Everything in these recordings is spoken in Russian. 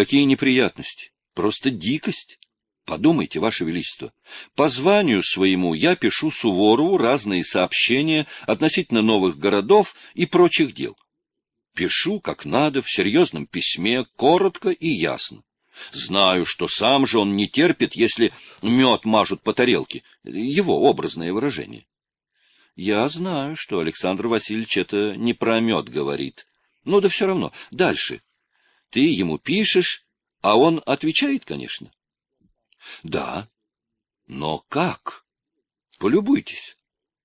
Какие неприятности! Просто дикость! Подумайте, Ваше Величество, по званию своему я пишу Суворову разные сообщения относительно новых городов и прочих дел. Пишу, как надо, в серьезном письме, коротко и ясно. Знаю, что сам же он не терпит, если мед мажут по тарелке. Его образное выражение. Я знаю, что Александр Васильевич это не про мед говорит. Ну да все равно. Дальше. Ты ему пишешь, а он отвечает, конечно. Да. Но как? Полюбуйтесь.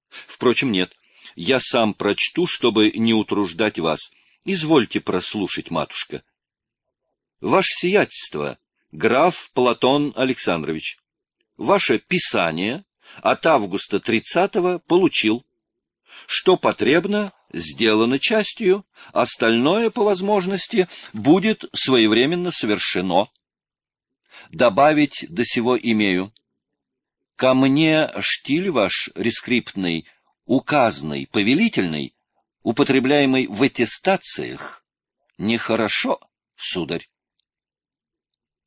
Впрочем, нет. Я сам прочту, чтобы не утруждать вас. Извольте прослушать, матушка. Ваше сиятельство, граф Платон Александрович, ваше писание от августа 30-го получил. Что потребно, сделано частью, остальное, по возможности, будет своевременно совершено добавить до сего имею. Ко мне штиль ваш рескриптный, указный, повелительный, употребляемый в аттестациях, нехорошо, сударь.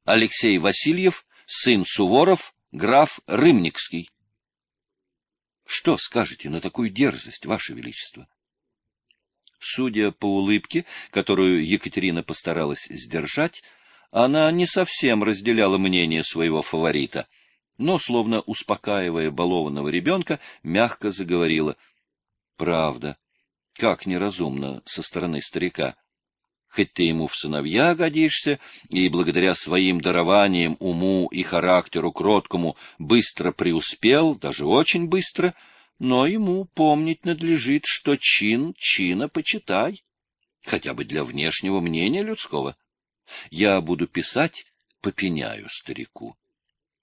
Алексей Васильев, сын Суворов, граф Рымникский. Что скажете на такую дерзость, Ваше Величество? Судя по улыбке, которую Екатерина постаралась сдержать, она не совсем разделяла мнение своего фаворита, но, словно успокаивая балованного ребенка, мягко заговорила. «Правда, как неразумно со стороны старика. Хоть ты ему в сыновья годишься, и благодаря своим дарованиям, уму и характеру кроткому быстро преуспел, даже очень быстро, но ему помнить надлежит, что чин чина почитай, хотя бы для внешнего мнения людского». Я буду писать, попеняю старику.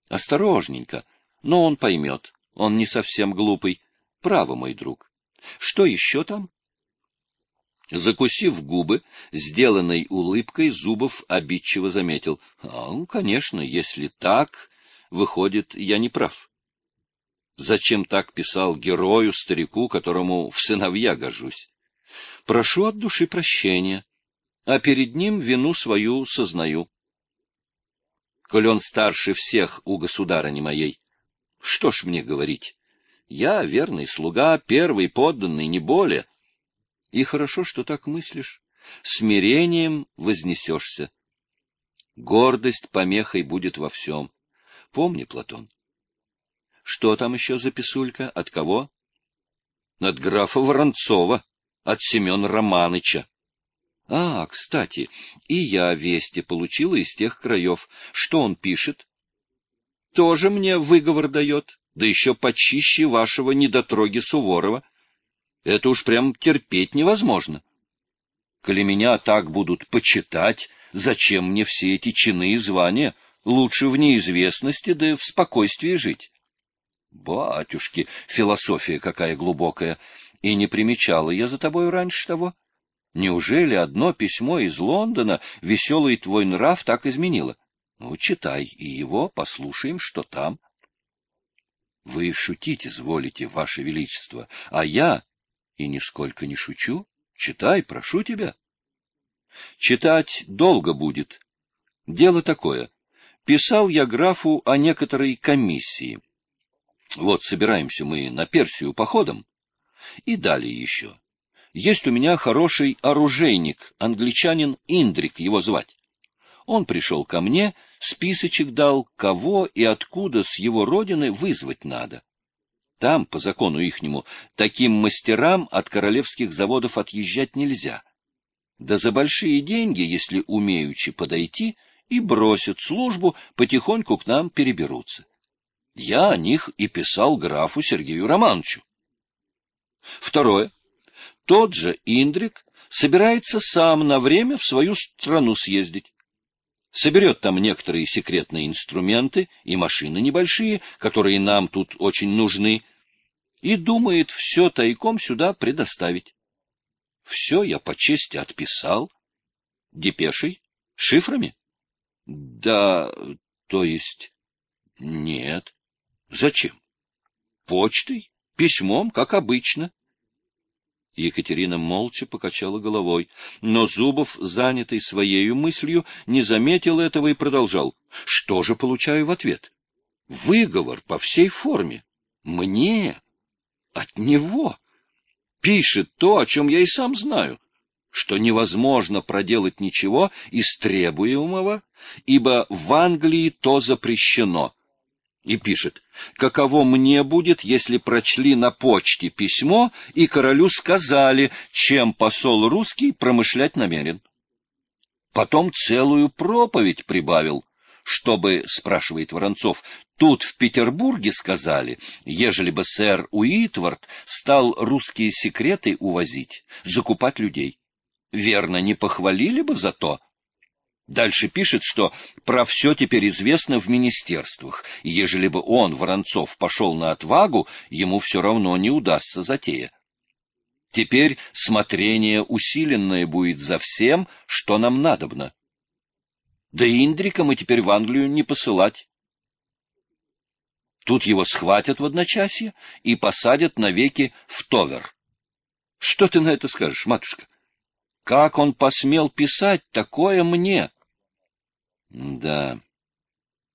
Осторожненько, но он поймет. Он не совсем глупый. Право, мой друг. Что еще там? Закусив губы, сделанной улыбкой, Зубов обидчиво заметил. А, ну, конечно, если так, выходит, я не прав. Зачем так писал герою, старику, которому в сыновья гожусь? Прошу от души прощения а перед ним вину свою сознаю. Коль он старше всех у государыни моей, что ж мне говорить? Я верный слуга, первый подданный, не более. И хорошо, что так мыслишь. Смирением вознесешься. Гордость помехой будет во всем. Помни, Платон. Что там еще за писулька? От кого? От графа Воронцова, от Семена Романыча. А, кстати, и я вести получила из тех краев. Что он пишет? Тоже мне выговор дает, да еще почище вашего недотроги Суворова. Это уж прям терпеть невозможно. Коли меня так будут почитать, зачем мне все эти чины и звания? Лучше в неизвестности, да в спокойствии жить. Батюшки, философия какая глубокая! И не примечала я за тобой раньше того. Неужели одно письмо из Лондона веселый твой нрав так изменило? Ну, читай и его, послушаем, что там. Вы шутить изволите, ваше величество, а я, и нисколько не шучу, читай, прошу тебя. Читать долго будет. Дело такое. Писал я графу о некоторой комиссии. Вот собираемся мы на Персию походом. И далее еще. Есть у меня хороший оружейник, англичанин Индрик его звать. Он пришел ко мне, списочек дал, кого и откуда с его родины вызвать надо. Там, по закону ихнему, таким мастерам от королевских заводов отъезжать нельзя. Да за большие деньги, если умеючи подойти, и бросят службу, потихоньку к нам переберутся. Я о них и писал графу Сергею Романовичу. Второе. Тот же Индрик собирается сам на время в свою страну съездить. Соберет там некоторые секретные инструменты и машины небольшие, которые нам тут очень нужны, и думает все тайком сюда предоставить. Все я по чести отписал. Депешей? Шифрами? Да, то есть... Нет. Зачем? Почтой? Письмом, как обычно. Екатерина молча покачала головой, но Зубов, занятый своей мыслью, не заметил этого и продолжал. Что же получаю в ответ? Выговор по всей форме. Мне. От него. Пишет то, о чем я и сам знаю, что невозможно проделать ничего из требуемого, ибо в Англии то запрещено и пишет, каково мне будет, если прочли на почте письмо и королю сказали, чем посол русский промышлять намерен. Потом целую проповедь прибавил, чтобы, спрашивает Воронцов, тут в Петербурге сказали, ежели бы сэр Уитвард стал русские секреты увозить, закупать людей. Верно, не похвалили бы за то, Дальше пишет, что про все теперь известно в министерствах, и ежели бы он, Воронцов, пошел на отвагу, ему все равно не удастся затея. Теперь смотрение усиленное будет за всем, что нам надобно. Да и Индрика мы теперь в Англию не посылать. Тут его схватят в одночасье и посадят навеки в Товер. Что ты на это скажешь, матушка? Как он посмел писать такое мне? Да,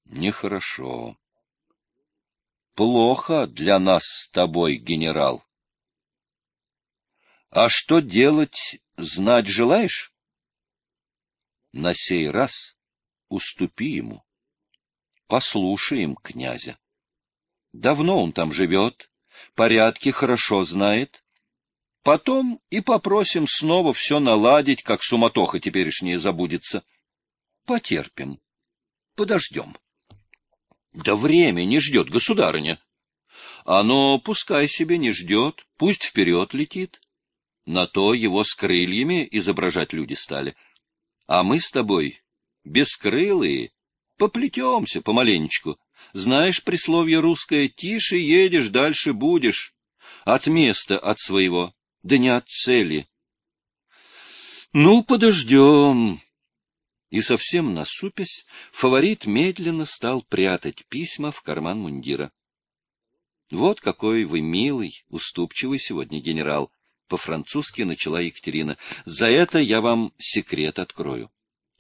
нехорошо. Плохо для нас с тобой, генерал. А что делать, знать желаешь? На сей раз уступи ему. Послушаем князя. Давно он там живет, порядки хорошо знает. Потом и попросим снова все наладить, как суматоха теперешняя забудется. Потерпим. Подождем. Да время не ждет, государыня. Оно пускай себе не ждет, пусть вперед летит. На то его с крыльями изображать люди стали. А мы с тобой, бескрылые, поплетемся помаленечку. Знаешь присловие русское «тише едешь, дальше будешь». От места от своего, да не от цели. Ну, подождем. И совсем насупясь, фаворит медленно стал прятать письма в карман мундира. — Вот какой вы милый, уступчивый сегодня генерал, — по-французски начала Екатерина. — За это я вам секрет открою.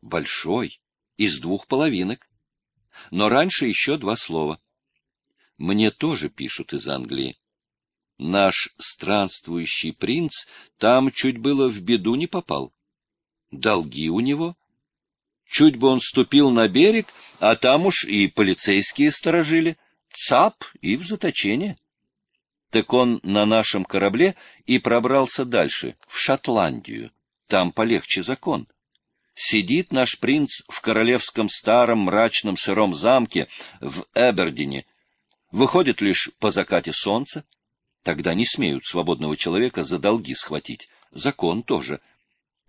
Большой, из двух половинок. Но раньше еще два слова. Мне тоже пишут из Англии. Наш странствующий принц там чуть было в беду не попал. Долги у него Чуть бы он ступил на берег, а там уж и полицейские сторожили. Цап и в заточение. Так он на нашем корабле и пробрался дальше, в Шотландию. Там полегче закон. Сидит наш принц в королевском старом мрачном сыром замке в Эбердине. Выходит лишь по закате солнца. Тогда не смеют свободного человека за долги схватить. Закон тоже —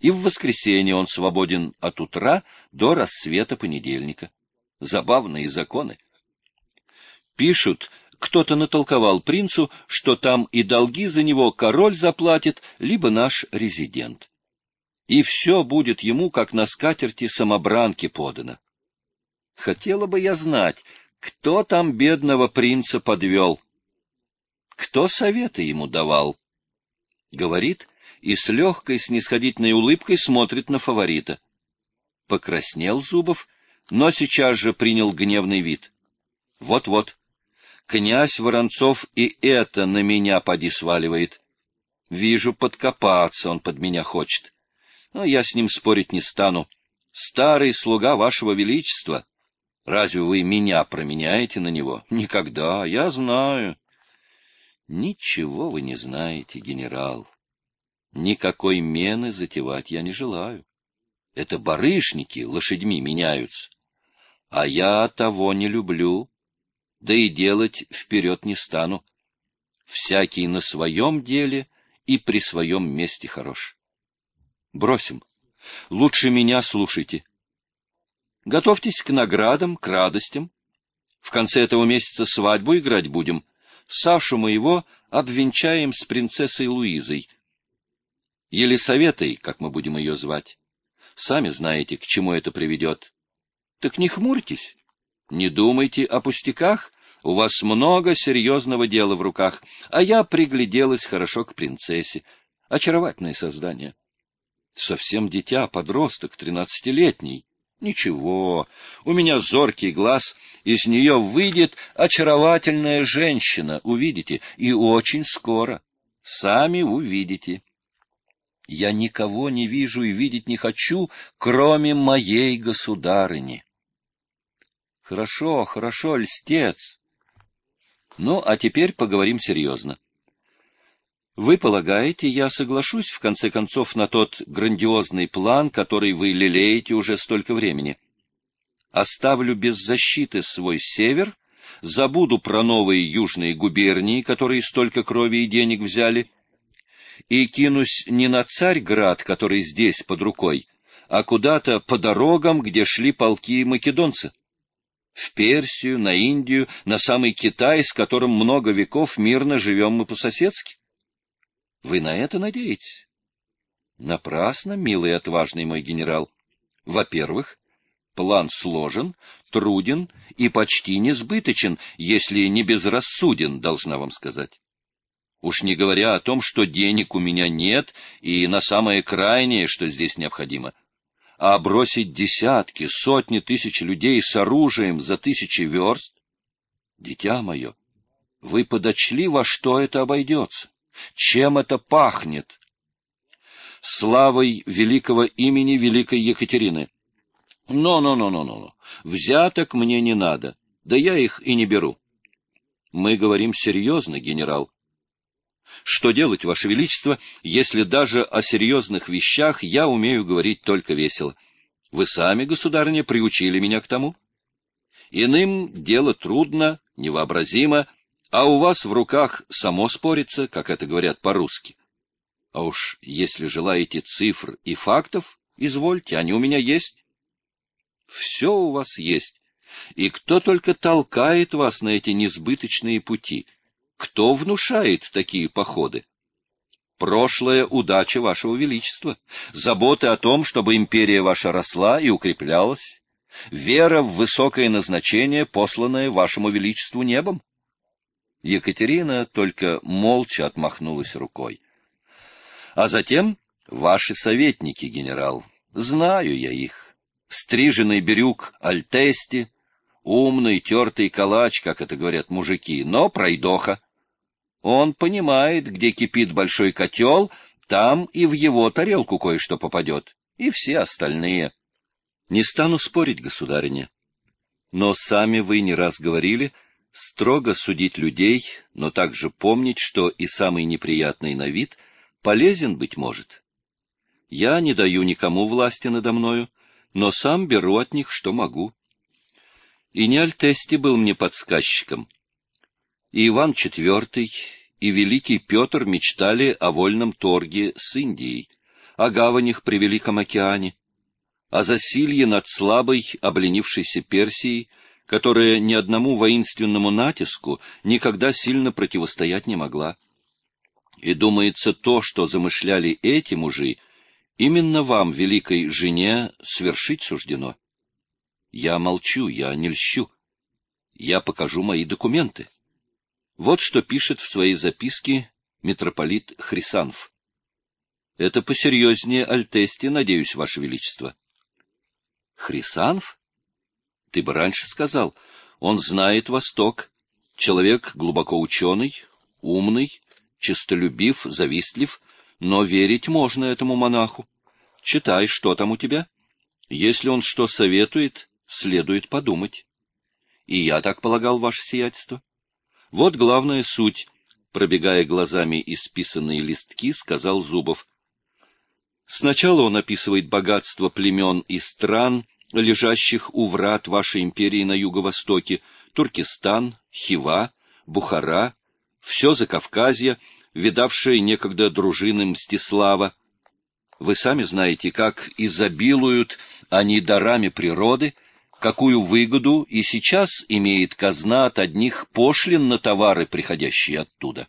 и в воскресенье он свободен от утра до рассвета понедельника. Забавные законы. Пишут, кто-то натолковал принцу, что там и долги за него король заплатит, либо наш резидент. И все будет ему, как на скатерти самобранки подано. Хотела бы я знать, кто там бедного принца подвел, кто советы ему давал. Говорит, и с легкой снисходительной улыбкой смотрит на фаворита. Покраснел Зубов, но сейчас же принял гневный вид. Вот-вот. Князь Воронцов и это на меня поди сваливает. Вижу, подкопаться он под меня хочет. Но я с ним спорить не стану. Старый слуга вашего величества. Разве вы меня променяете на него? Никогда, я знаю. Ничего вы не знаете, генерал. Никакой мены затевать я не желаю. Это барышники лошадьми меняются. А я того не люблю, да и делать вперед не стану. Всякий на своем деле и при своем месте хорош. Бросим. Лучше меня слушайте. Готовьтесь к наградам, к радостям. В конце этого месяца свадьбу играть будем. Сашу моего обвенчаем с принцессой Луизой — Елисаветой, как мы будем ее звать. Сами знаете, к чему это приведет. Так не хмурьтесь, не думайте о пустяках, у вас много серьезного дела в руках, а я пригляделась хорошо к принцессе. Очаровательное создание. Совсем дитя, подросток, тринадцатилетний. Ничего, у меня зоркий глаз, из нее выйдет очаровательная женщина, увидите, и очень скоро. Сами увидите. Я никого не вижу и видеть не хочу, кроме моей государыни. Хорошо, хорошо, льстец. Ну, а теперь поговорим серьезно. Вы полагаете, я соглашусь, в конце концов, на тот грандиозный план, который вы лелеете уже столько времени? Оставлю без защиты свой север, забуду про новые южные губернии, которые столько крови и денег взяли, и кинусь не на Царьград, который здесь под рукой, а куда-то по дорогам, где шли полки македонцы. В Персию, на Индию, на самый Китай, с которым много веков мирно живем мы по-соседски. Вы на это надеетесь? Напрасно, милый отважный мой генерал. Во-первых, план сложен, труден и почти несбыточен, если не безрассуден, должна вам сказать. Уж не говоря о том, что денег у меня нет, и на самое крайнее, что здесь необходимо. А бросить десятки, сотни тысяч людей с оружием за тысячи верст? Дитя мое, вы подочли, во что это обойдется? Чем это пахнет? Славой великого имени Великой Екатерины. Но-но-но-но-но. Взяток мне не надо. Да я их и не беру. Мы говорим серьезно, генерал. Что делать, Ваше Величество, если даже о серьезных вещах я умею говорить только весело? Вы сами, государыня, приучили меня к тому. Иным дело трудно, невообразимо, а у вас в руках само спорится, как это говорят по-русски. А уж если желаете цифр и фактов, извольте, они у меня есть. Все у вас есть. И кто только толкает вас на эти несбыточные пути? Кто внушает такие походы? Прошлая удача вашего величества, заботы о том, чтобы империя ваша росла и укреплялась, вера в высокое назначение, посланное вашему величеству небом. Екатерина только молча отмахнулась рукой. А затем ваши советники, генерал. Знаю я их. Стриженный бирюк Альтести, умный тертый калач, как это говорят мужики, но пройдоха. Он понимает, где кипит большой котел, там и в его тарелку кое-что попадет, и все остальные. Не стану спорить, государиня. Но сами вы не раз говорили, строго судить людей, но также помнить, что и самый неприятный на вид полезен быть может. Я не даю никому власти надо мною, но сам беру от них, что могу. И не Альтести был мне подсказчиком. И Иван IV, и Великий Петр мечтали о вольном торге с Индией, о гаванях при Великом океане, о засилье над слабой, обленившейся Персией, которая ни одному воинственному натиску никогда сильно противостоять не могла. И, думается, то, что замышляли эти мужи, именно вам, великой жене, свершить суждено. Я молчу, я не льщу. Я покажу мои документы. Вот что пишет в своей записке митрополит Хрисанф. Это посерьезнее Альтести, надеюсь, Ваше Величество. Хрисанф? Ты бы раньше сказал. Он знает Восток. Человек глубоко ученый, умный, честолюбив, завистлив, но верить можно этому монаху. Читай, что там у тебя. Если он что советует, следует подумать. И я так полагал, ваше сиятельство. Вот главная суть. Пробегая глазами исписанные листки, сказал Зубов. Сначала он описывает богатство племен и стран, лежащих у врат вашей империи на юго-востоке, Туркестан, Хива, Бухара, все Закавказье, видавшее некогда дружины Мстислава. Вы сами знаете, как изобилуют они дарами природы, какую выгоду и сейчас имеет казна от одних пошлин на товары, приходящие оттуда.